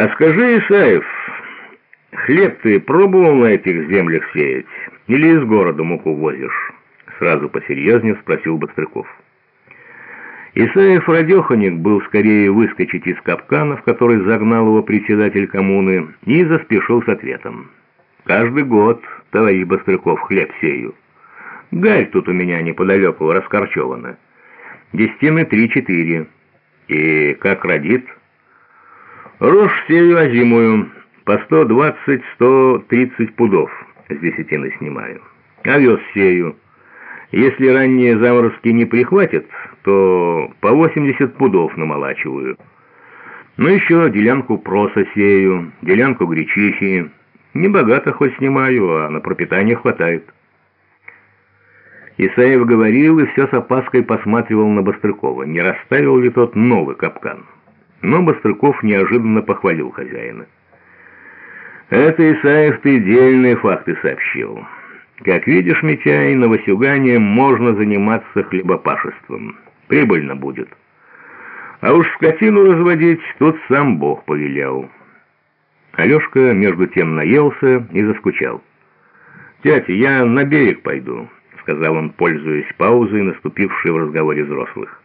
«А скажи, Исаев, хлеб ты пробовал на этих землях сеять? Или из города муку возишь?» Сразу посерьезнее спросил Быстрыков. Исаев Радеханик был скорее выскочить из капкана, в который загнал его председатель коммуны, и заспешил с ответом. «Каждый год, товарищ Быстрыков, хлеб сею. Гарь тут у меня неподалеку раскорчевана. Десятины три-четыре. И как родит?» Рожь сею озимую, по 120-130 пудов с десятины снимаю. Овес сею. Если ранние заморозки не прихватят, то по 80 пудов намолачиваю. Ну еще делянку проса сею, делянку гречихи. Небогато хоть снимаю, а на пропитание хватает. Исаев говорил и все с опаской посматривал на Бострыкова, не расставил ли тот новый капкан. Но Бострыков неожиданно похвалил хозяина. «Это, Исаев, ты дельные факты сообщил. Как видишь, Митяй, на Васюгане можно заниматься хлебопашеством. Прибыльно будет. А уж скотину разводить тут сам Бог повелел». Алешка между тем наелся и заскучал. «Тятя, я на берег пойду», — сказал он, пользуясь паузой, наступившей в разговоре взрослых.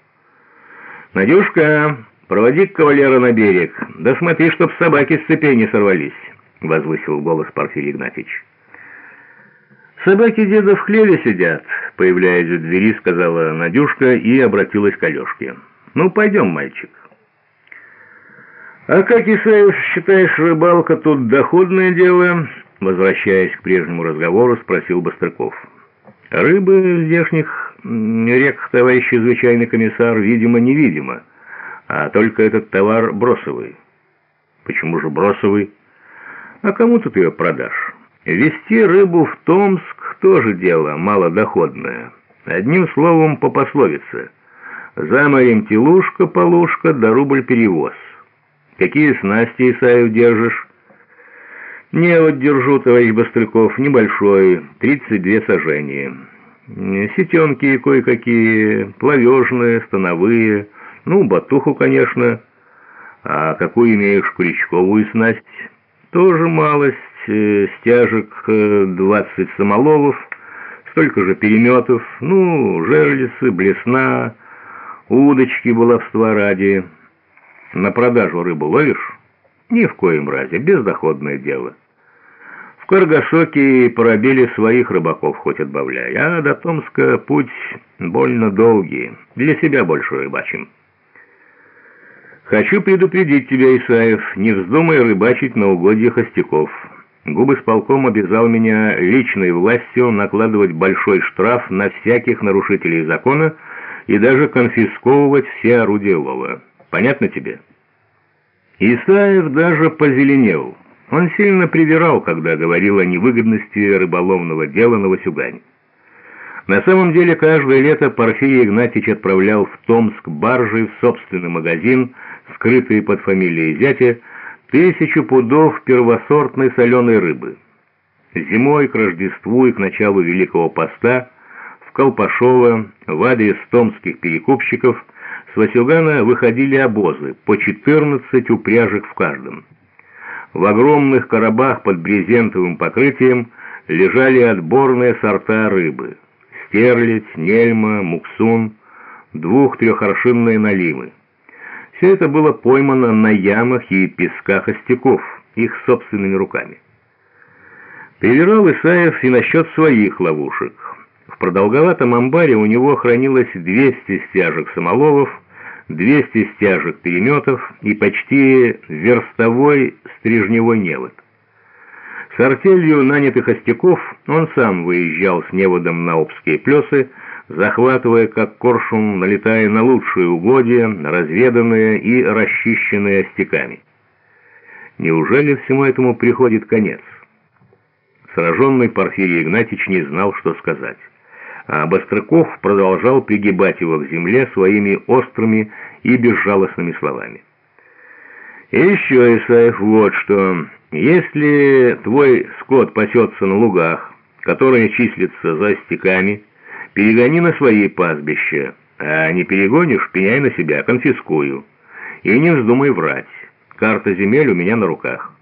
«Надюшка!» «Проводи кавалера на берег, да смотри, чтоб собаки с цепей не сорвались», — возвысил голос Порфирий Игнатьич. «Собаки деда в хлеве сидят», — появляясь в двери, сказала Надюшка и обратилась к Алешке. «Ну, пойдем, мальчик». «А как, Исаев, считаешь, рыбалка тут доходное дело?» Возвращаясь к прежнему разговору, спросил Бострыков. «Рыбы в здешних реках, товарищ чрезвычайный комиссар, видимо-невидимо» а только этот товар бросовый. Почему же бросовый? А кому тут ее продашь? Вести рыбу в Томск тоже дело малодоходное. Одним словом, по пословице. За морем телушка, полушка, да рубль перевоз. Какие снасти, Исаев, держишь? Не вот держу, товарищ Бострыков, небольшой, 32 сажения. Сетенки кое-какие, плавежные, становые, ну, батуху, конечно. А какую имеешь крючковую снасть? Тоже малость, э, стяжек э, 20 самоловов, столько же переметов, ну, жерлицы, блесна, удочки баловства ради. На продажу рыбу ловишь? Ни в коем разе, бездоходное дело. В Каргашоке и Парабеле своих рыбаков хоть отбавляй, а до Томска путь больно долгий, для себя больше рыбачим. «Хочу предупредить тебя, Исаев, не вздумай рыбачить на угодьях хостяков. Губы с полком обязал меня личной властью накладывать большой штраф на всяких нарушителей закона и даже конфисковывать все орудия лова. Понятно тебе?» Исаев даже позеленел. Он сильно привирал, когда говорил о невыгодности рыболовного дела на Васюгане. На самом деле, каждое лето Порфирий Игнатьич отправлял в Томск баржи в собственный магазин скрытые под фамилией зятя, тысячу пудов первосортной соленой рыбы. Зимой к Рождеству и к началу Великого Поста в Колпашово, в адрес томских перекупщиков, с Васюгана выходили обозы, по 14 упряжек в каждом. В огромных коробах под брезентовым покрытием лежали отборные сорта рыбы. Стерлядь, нельма, муксун, двух-трехоршинные наливы. Все это было поймано на ямах и песках остяков, их собственными руками. Перевирал Исаев и насчет своих ловушек. В продолговатом амбаре у него хранилось 200 стяжек самоловов, 200 стяжек переметов и почти верстовой стрижневой невод. С артелью нанятых остяков он сам выезжал с неводом на Обские плесы, захватывая как коршун, налетая на лучшие угодья, разведанные и расчищенные остяками. Неужели всему этому приходит конец? Сраженный Порфирий Игнатьич не знал, что сказать. А Бострыков продолжал пригибать его к земле своими острыми и безжалостными словами. «И еще, Исаев, вот что. Если твой скот пасется на лугах, которые числятся за стеками, Перегони на свои пастбища, а не перегонишь, пеняй на себя, конфискую. И не вздумай врать. Карта земель у меня на руках.